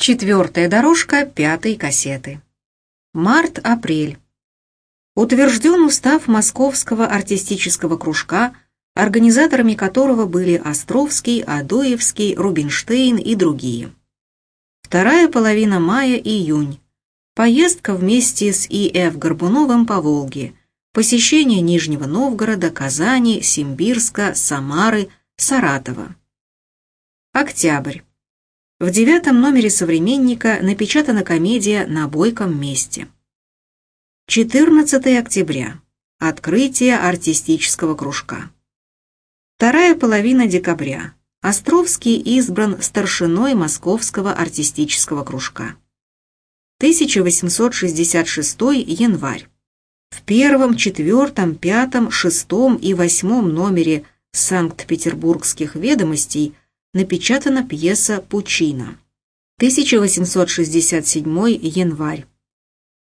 Четвертая дорожка пятой кассеты. Март-апрель. Утвержден устав Московского артистического кружка, организаторами которого были Островский, Адоевский, Рубинштейн и другие. Вторая половина мая-июнь. Поездка вместе с И.Ф. Горбуновым по Волге. Посещение Нижнего Новгорода, Казани, Симбирска, Самары, Саратова. Октябрь. В девятом номере «Современника» напечатана комедия «На бойком месте». 14 октября. Открытие артистического кружка. Вторая половина декабря. Островский избран старшиной Московского артистического кружка. 1866 январь. В первом, четвертом, пятом, шестом и восьмом номере Санкт-Петербургских ведомостей – напечатана пьеса «Пучина». 1867 январь.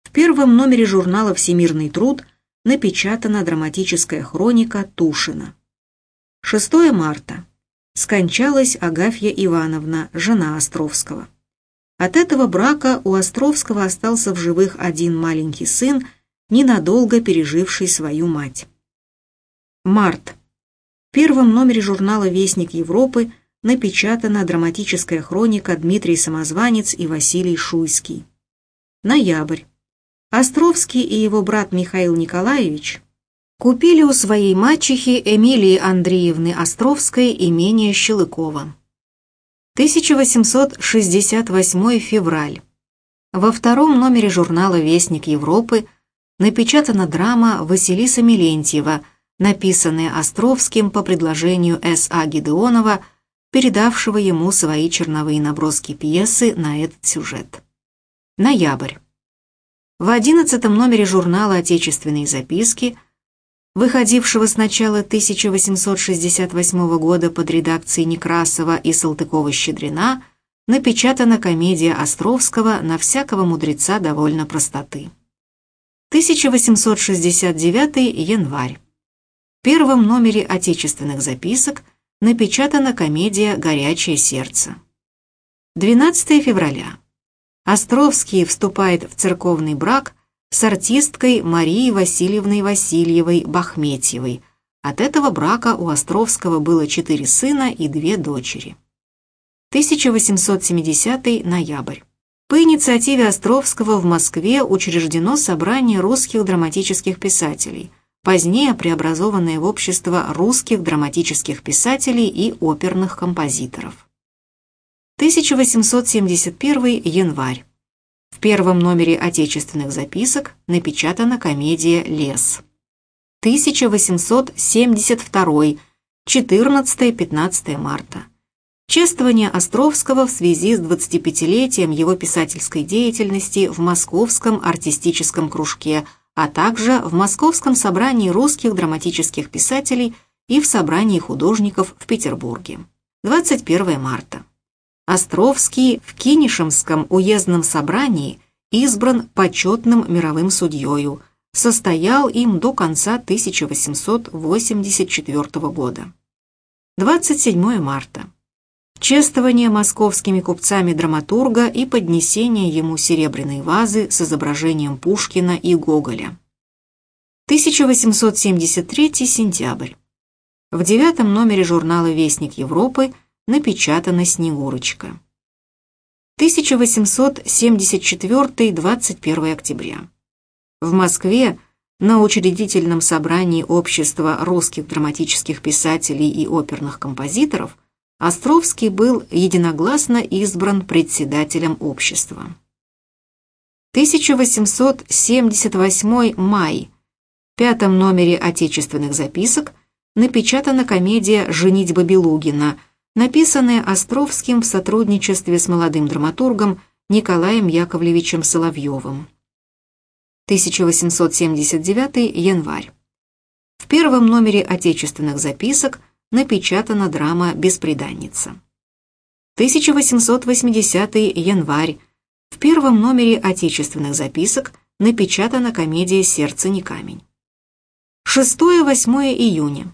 В первом номере журнала «Всемирный труд» напечатана драматическая хроника Тушина. 6 марта. Скончалась Агафья Ивановна, жена Островского. От этого брака у Островского остался в живых один маленький сын, ненадолго переживший свою мать. Март. В первом номере журнала «Вестник Европы» напечатана драматическая хроника Дмитрий Самозванец и Василий Шуйский. Ноябрь. Островский и его брат Михаил Николаевич купили у своей мачехи Эмилии Андреевны Островской имение Щелыкова. 1868 февраль. Во втором номере журнала «Вестник Европы» напечатана драма Василиса Милентьева, написанная Островским по предложению С.А. Гидеонова передавшего ему свои черновые наброски пьесы на этот сюжет. Ноябрь. В одиннадцатом номере журнала «Отечественные записки», выходившего с начала 1868 года под редакцией Некрасова и Салтыкова-Щедрина, напечатана комедия Островского «На всякого мудреца довольно простоты». 1869 январь. В первом номере «Отечественных записок» напечатана комедия «Горячее сердце». 12 февраля. Островский вступает в церковный брак с артисткой Марией Васильевной Васильевой Бахметьевой. От этого брака у Островского было четыре сына и две дочери. 1870 ноябрь. По инициативе Островского в Москве учреждено собрание русских драматических писателей – позднее преобразованное в общество русских драматических писателей и оперных композиторов. 1871 январь. В первом номере отечественных записок напечатана комедия «Лес». 1872 14-15 марта. Чествование Островского в связи с 25-летием его писательской деятельности в Московском артистическом кружке – а также в Московском собрании русских драматических писателей и в собрании художников в Петербурге. 21 марта. Островский в Кинешемском уездном собрании избран почетным мировым судьею, состоял им до конца 1884 года. 27 марта чествование московскими купцами драматурга и поднесение ему серебряной вазы с изображением Пушкина и Гоголя. 1873 сентябрь. В девятом номере журнала «Вестник Европы» напечатана «Снегурочка». 1874-21 октября. В Москве на учредительном собрании Общества русских драматических писателей и оперных композиторов Островский был единогласно избран председателем общества. 1878 май. В пятом номере отечественных записок напечатана комедия «Женитьба Белугина», написанная Островским в сотрудничестве с молодым драматургом Николаем Яковлевичем Соловьевым. 1879 январь. В первом номере отечественных записок – напечатана драма «Беспреданница». 1880 январь. В первом номере отечественных записок напечатана комедия «Сердце не камень». 6-8 июня.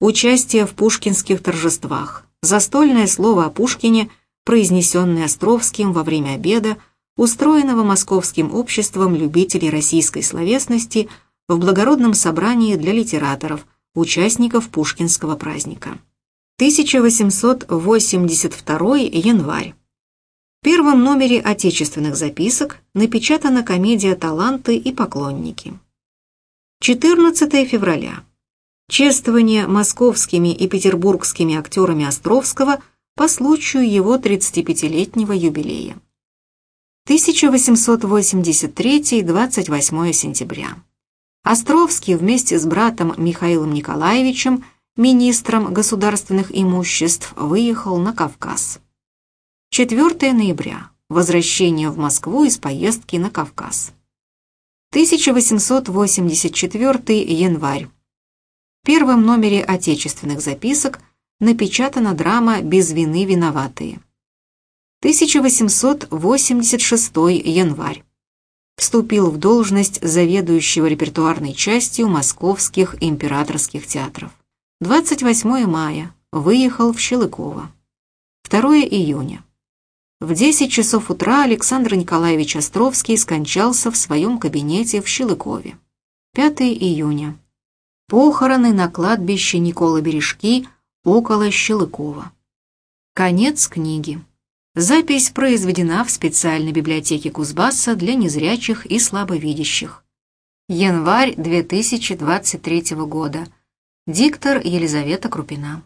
Участие в пушкинских торжествах. Застольное слово о Пушкине произнесенный Островским во время обеда, устроенного Московским обществом любителей российской словесности в благородном собрании для литераторов, участников Пушкинского праздника. 1882 январь. В первом номере отечественных записок напечатана комедия «Таланты и поклонники». 14 февраля. Чествование московскими и петербургскими актерами Островского по случаю его 35-летнего юбилея. 1883-28 сентября. Островский вместе с братом Михаилом Николаевичем, министром государственных имуществ, выехал на Кавказ. 4 ноября. Возвращение в Москву из поездки на Кавказ. 1884 январь. В первом номере отечественных записок напечатана драма «Без вины виноватые». 1886 январь. Вступил в должность заведующего репертуарной частью московских императорских театров. 28 мая. Выехал в Щелыково. 2 июня. В 10 часов утра Александр Николаевич Островский скончался в своем кабинете в Щелыкове. 5 июня. Похороны на кладбище Никола Бережки около Щелыкова. Конец книги. Запись произведена в специальной библиотеке Кузбасса для незрячих и слабовидящих. Январь 2023 года. Диктор Елизавета Крупина.